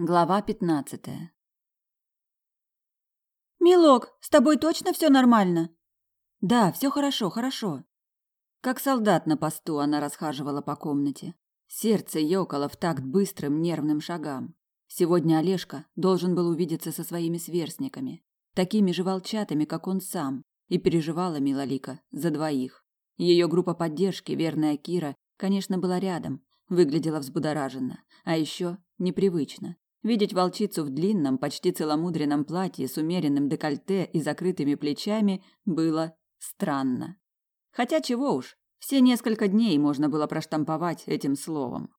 Глава пятнадцатая. Милок, с тобой точно все нормально? Да, все хорошо, хорошо. Как солдат на посту она расхаживала по комнате. Сердце ёкало в такт быстрым нервным шагам. Сегодня Олежка должен был увидеться со своими сверстниками, такими же волчатами, как он сам, и переживала Милолика за двоих. Ее группа поддержки, верная Кира, конечно, была рядом, выглядела взбудораженно, а еще непривычно. Видеть волчицу в длинном, почти целомудренном платье с умеренным декольте и закрытыми плечами было странно. Хотя чего уж, все несколько дней можно было проштамповать этим словом.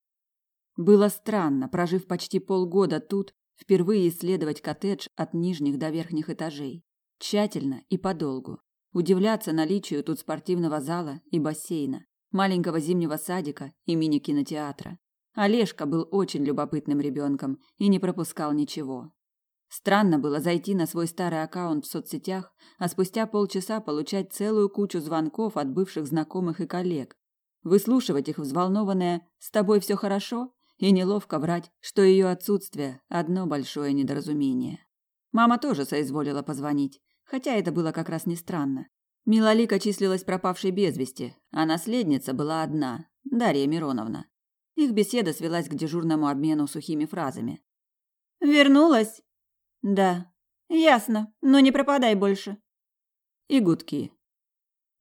Было странно, прожив почти полгода тут, впервые исследовать коттедж от нижних до верхних этажей. Тщательно и подолгу. Удивляться наличию тут спортивного зала и бассейна, маленького зимнего садика и мини-кинотеатра. Олежка был очень любопытным ребенком и не пропускал ничего. Странно было зайти на свой старый аккаунт в соцсетях, а спустя полчаса получать целую кучу звонков от бывших знакомых и коллег, выслушивать их взволнованное «С тобой все хорошо?» и неловко врать, что ее отсутствие – одно большое недоразумение. Мама тоже соизволила позвонить, хотя это было как раз не странно. Милолика числилась пропавшей без вести, а наследница была одна – Дарья Мироновна. Их беседа свелась к дежурному обмену сухими фразами. «Вернулась?» «Да». «Ясно, но не пропадай больше». И гудки.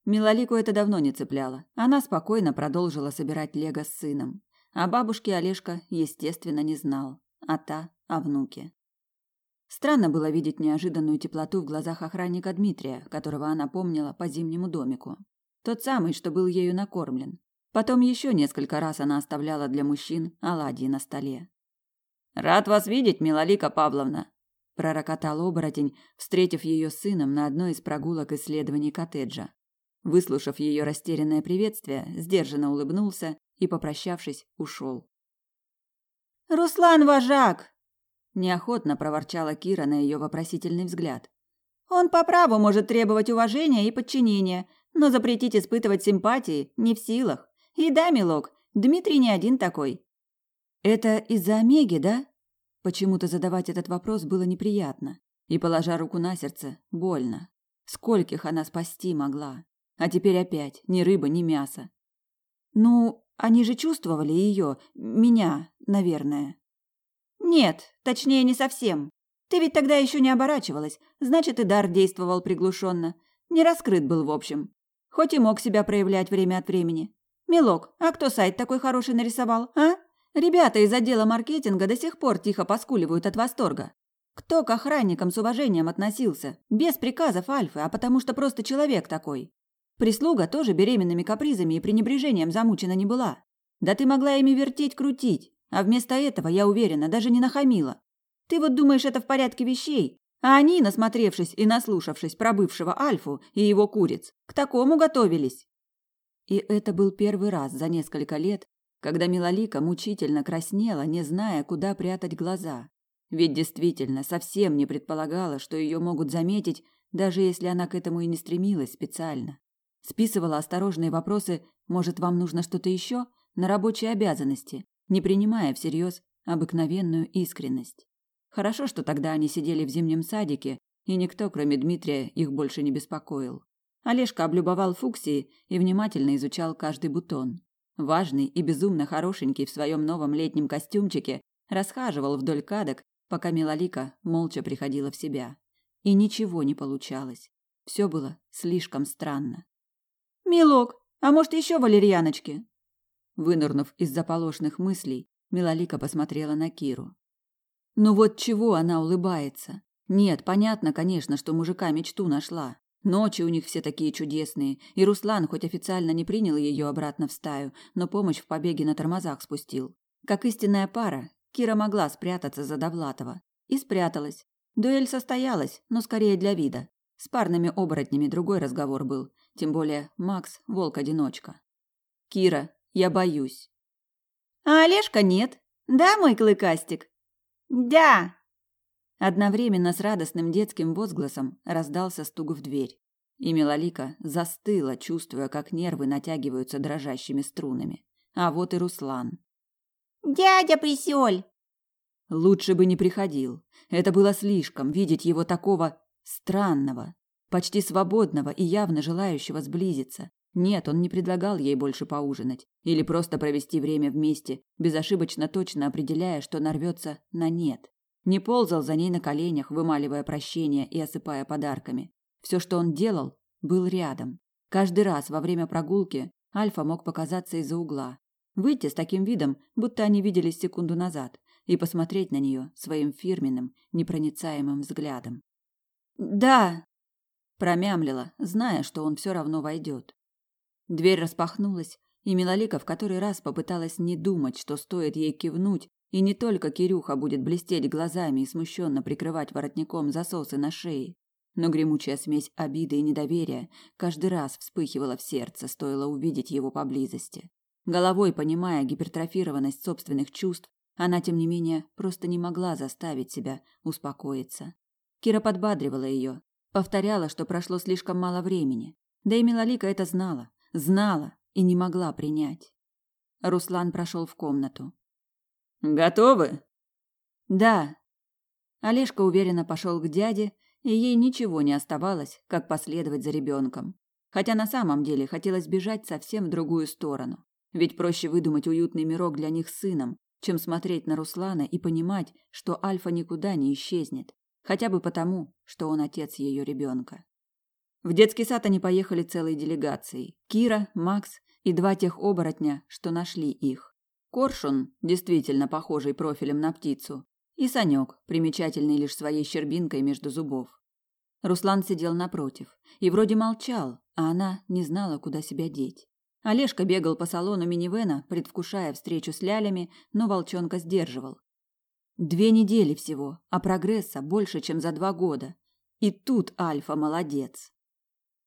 Милолику это давно не цепляло. Она спокойно продолжила собирать лего с сыном. А бабушке Олежка, естественно, не знал. А та – о внуке. Странно было видеть неожиданную теплоту в глазах охранника Дмитрия, которого она помнила по зимнему домику. Тот самый, что был ею накормлен. Потом еще несколько раз она оставляла для мужчин оладьи на столе. «Рад вас видеть, Милолика Павловна!» – пророкотал оборотень, встретив ее сыном на одной из прогулок исследований коттеджа. Выслушав ее растерянное приветствие, сдержанно улыбнулся и, попрощавшись, ушел. «Руслан вожак!» – неохотно проворчала Кира на ее вопросительный взгляд. «Он по праву может требовать уважения и подчинения, но запретить испытывать симпатии не в силах. И да, милок, Дмитрий не один такой. Это из-за Омеги, да? Почему-то задавать этот вопрос было неприятно. И, положа руку на сердце, больно. Скольких она спасти могла. А теперь опять ни рыба, ни мясо. Ну, они же чувствовали ее, меня, наверное. Нет, точнее, не совсем. Ты ведь тогда еще не оборачивалась, значит, и дар действовал приглушенно. Не раскрыт был, в общем. Хоть и мог себя проявлять время от времени. «Милок, а кто сайт такой хороший нарисовал, а? Ребята из отдела маркетинга до сих пор тихо поскуливают от восторга. Кто к охранникам с уважением относился? Без приказов Альфы, а потому что просто человек такой. Прислуга тоже беременными капризами и пренебрежением замучена не была. Да ты могла ими вертеть-крутить, а вместо этого, я уверена, даже не нахамила. Ты вот думаешь, это в порядке вещей, а они, насмотревшись и наслушавшись про бывшего Альфу и его куриц, к такому готовились. И это был первый раз за несколько лет, когда Милолика мучительно краснела, не зная, куда прятать глаза. Ведь действительно совсем не предполагала, что ее могут заметить, даже если она к этому и не стремилась специально. Списывала осторожные вопросы «Может, вам нужно что-то еще?» на рабочие обязанности, не принимая всерьез обыкновенную искренность. Хорошо, что тогда они сидели в зимнем садике, и никто, кроме Дмитрия, их больше не беспокоил. Олежка облюбовал фуксии и внимательно изучал каждый бутон. Важный и безумно хорошенький в своем новом летнем костюмчике расхаживал вдоль кадок, пока Милолика молча приходила в себя. И ничего не получалось. Все было слишком странно. «Милок, а может, еще валерьяночки?» Вынырнув из заполошных мыслей, Милолика посмотрела на Киру. Ну вот чего она улыбается? Нет, понятно, конечно, что мужика мечту нашла. Ночи у них все такие чудесные, и Руслан хоть официально не принял ее обратно в стаю, но помощь в побеге на тормозах спустил. Как истинная пара, Кира могла спрятаться за Довлатова. И спряталась. Дуэль состоялась, но скорее для вида. С парными оборотнями другой разговор был, тем более Макс – волк-одиночка. «Кира, я боюсь». «А Олежка нет. Да, мой клыкастик?» «Да!» Одновременно с радостным детским возгласом раздался стук в дверь, и Милолика застыла, чувствуя, как нервы натягиваются дрожащими струнами. А вот и Руслан. «Дядя Присёль!» Лучше бы не приходил. Это было слишком, видеть его такого странного, почти свободного и явно желающего сблизиться. Нет, он не предлагал ей больше поужинать или просто провести время вместе, безошибочно точно определяя, что нарвется на нет. Не ползал за ней на коленях, вымаливая прощения и осыпая подарками. Все, что он делал, был рядом. Каждый раз во время прогулки Альфа мог показаться из-за угла, выйти с таким видом, будто они виделись секунду назад, и посмотреть на нее своим фирменным, непроницаемым взглядом. «Да!» – промямлила, зная, что он все равно войдет. Дверь распахнулась, и Милолика в который раз попыталась не думать, что стоит ей кивнуть, и не только Кирюха будет блестеть глазами и смущенно прикрывать воротником засосы на шее, но гремучая смесь обиды и недоверия каждый раз вспыхивала в сердце, стоило увидеть его поблизости. Головой понимая гипертрофированность собственных чувств, она, тем не менее, просто не могла заставить себя успокоиться. Кира подбадривала ее, повторяла, что прошло слишком мало времени. Да и Милолика это знала, знала и не могла принять. Руслан прошел в комнату. «Готовы?» «Да». Олежка уверенно пошел к дяде, и ей ничего не оставалось, как последовать за ребенком. Хотя на самом деле хотелось бежать совсем в другую сторону. Ведь проще выдумать уютный мирок для них с сыном, чем смотреть на Руслана и понимать, что Альфа никуда не исчезнет, хотя бы потому, что он отец ее ребенка. В детский сад они поехали целой делегацией. Кира, Макс и два тех оборотня, что нашли их. Коршун, действительно похожий профилем на птицу, и Санек, примечательный лишь своей щербинкой между зубов. Руслан сидел напротив и вроде молчал, а она не знала, куда себя деть. Олежка бегал по салону минивэна, предвкушая встречу с лялями, но волчонка сдерживал. Две недели всего, а прогресса больше, чем за два года. И тут Альфа молодец.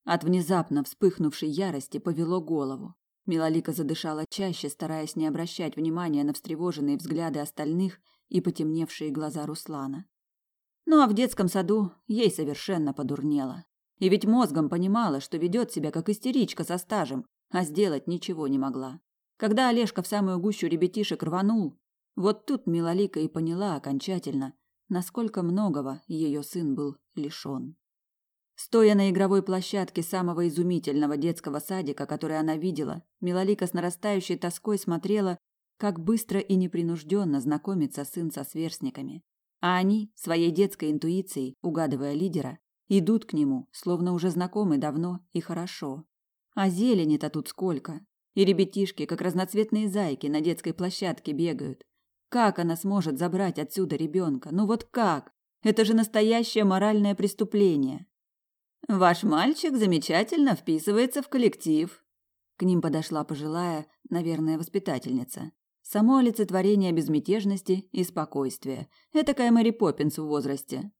От внезапно вспыхнувшей ярости повело голову. Милолика задышала чаще, стараясь не обращать внимания на встревоженные взгляды остальных и потемневшие глаза Руслана. Ну а в детском саду ей совершенно подурнело. И ведь мозгом понимала, что ведет себя как истеричка со стажем, а сделать ничего не могла. Когда Олежка в самую гущу ребятишек рванул, вот тут Милолика и поняла окончательно, насколько многого ее сын был лишен. Стоя на игровой площадке самого изумительного детского садика, который она видела, Милолика с нарастающей тоской смотрела, как быстро и непринужденно знакомится сын со сверстниками. А они, своей детской интуицией, угадывая лидера, идут к нему, словно уже знакомы давно и хорошо. А зелени-то тут сколько. И ребятишки, как разноцветные зайки, на детской площадке бегают. Как она сможет забрать отсюда ребенка? Ну вот как? Это же настоящее моральное преступление. Ваш мальчик замечательно вписывается в коллектив. К ним подошла пожилая, наверное, воспитательница. Само олицетворение безмятежности и спокойствия. Этакая Мэри Поппинс в возрасте.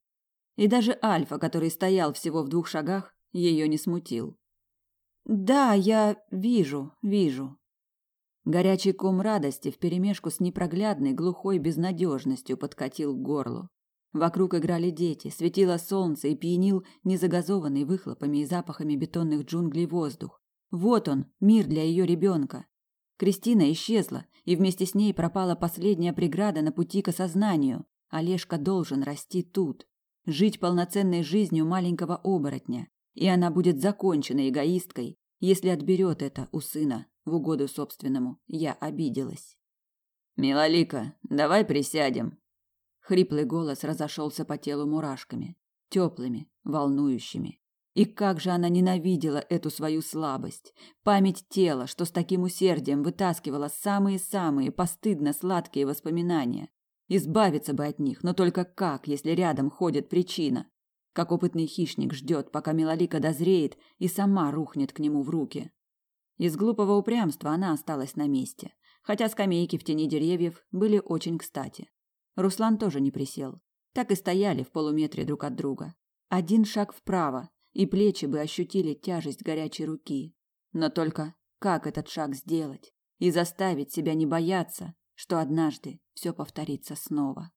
И даже Альфа, который стоял всего в двух шагах, ее не смутил. Да, я вижу, вижу. Горячий ком радости вперемешку с непроглядной глухой безнадежностью подкатил к горлу. Вокруг играли дети, светило солнце и пьянил незагазованный выхлопами и запахами бетонных джунглей воздух. Вот он, мир для ее ребенка. Кристина исчезла, и вместе с ней пропала последняя преграда на пути к осознанию. Олежка должен расти тут, жить полноценной жизнью маленького оборотня, и она будет законченной эгоисткой, если отберет это у сына в угоду собственному. Я обиделась. Милолика, давай присядем. Хриплый голос разошелся по телу мурашками, теплыми, волнующими. И как же она ненавидела эту свою слабость, память тела, что с таким усердием вытаскивала самые-самые постыдно сладкие воспоминания. Избавиться бы от них, но только как, если рядом ходит причина? как опытный хищник ждет, пока Милолика дозреет и сама рухнет к нему в руки. Из глупого упрямства она осталась на месте, хотя скамейки в тени деревьев были очень кстати. Руслан тоже не присел. Так и стояли в полуметре друг от друга. Один шаг вправо, и плечи бы ощутили тяжесть горячей руки. Но только как этот шаг сделать и заставить себя не бояться, что однажды все повторится снова?